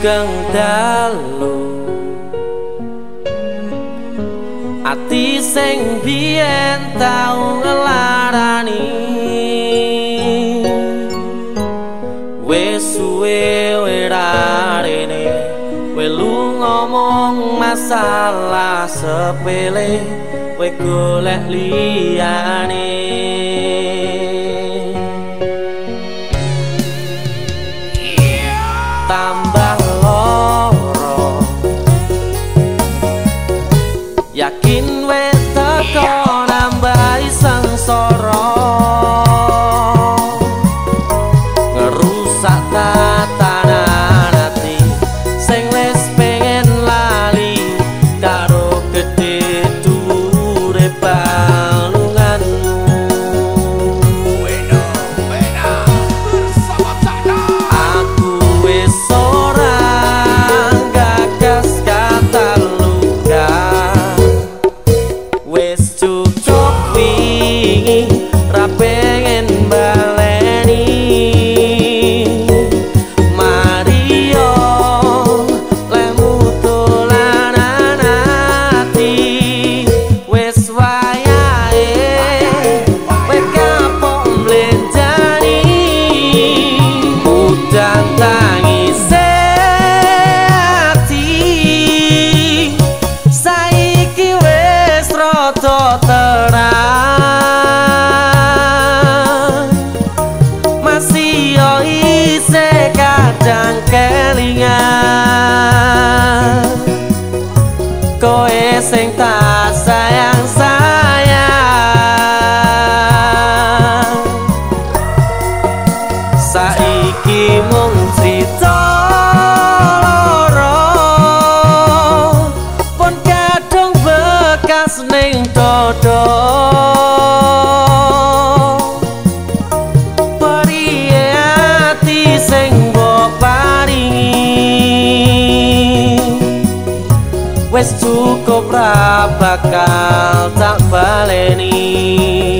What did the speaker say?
Sugeng dalu. Ati sing biyen tau ngelarani. Wis suwe werarene welu ngomong masalah sepele we golek liyane Oh. kadang kelingan. Koe sing tak sayang sayang Saiki mung cerita Pun kadung bekas ning dodong wis cukup ra bakal tak baleni